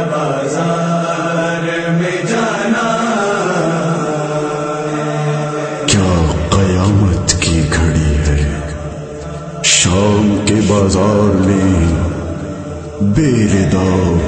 بازار میں جانا کیا قیامت کی گھڑی ہے؟ شام کے بازار میں بیردا بنتے